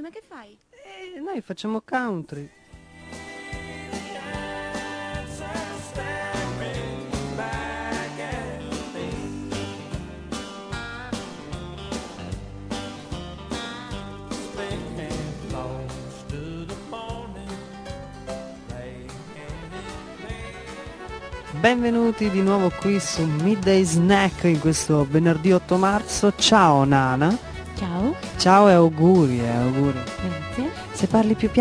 ma che fai? Eh, noi facciamo country. Benvenuti di nuovo qui su Midday Snack in questo venerdì 8 marzo. Ciao Nana. Ciao, Ciao e auguri, eh, auguri. grazie. Se parli più piano